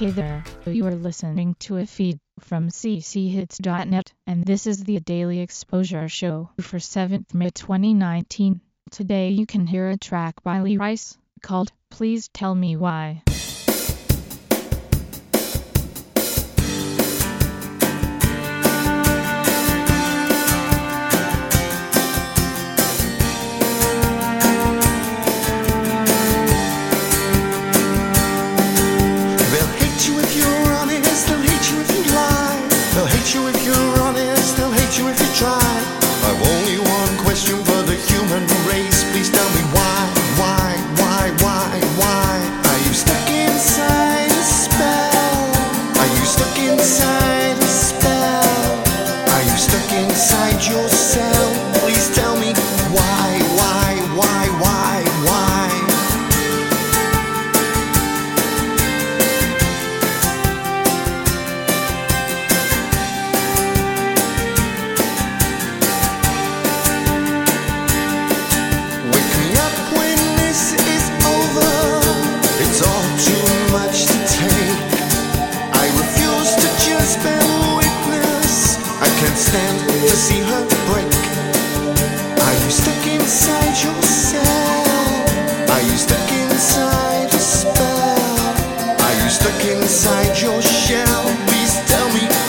Hey there, you are listening to a feed from cchits.net, and this is the Daily Exposure Show for 7th May 2019. Today you can hear a track by Lee Rice called Please Tell Me Why. Stand stuck inside your shell? Please tell me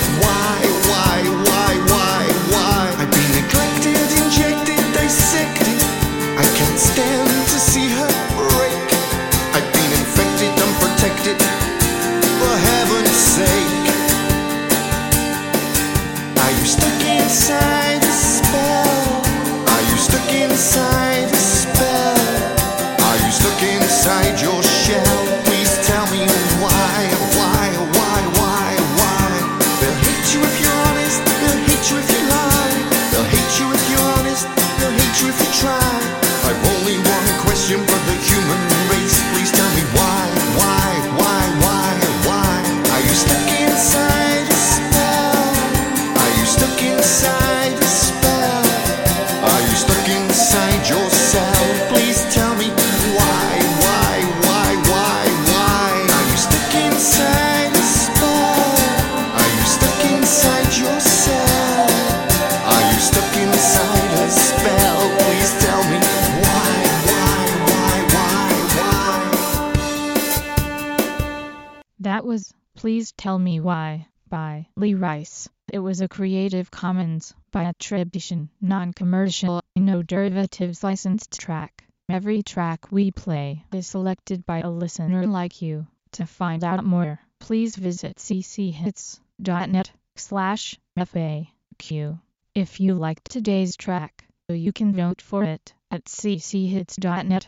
That was Please Tell Me Why by Lee Rice. It was a Creative Commons by attribution, non-commercial, no derivatives licensed track. Every track we play is selected by a listener like you. To find out more, please visit cchits.net slash FAQ. If you liked today's track, you can vote for it at cchits.net